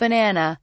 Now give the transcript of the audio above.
banana.